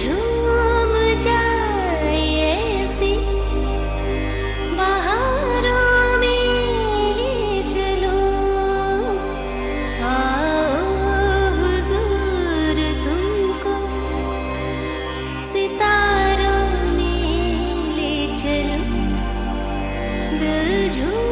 झूम जाए चलो। आओ हुजूर तुमको। सितारों में ले चलो। दिल झूम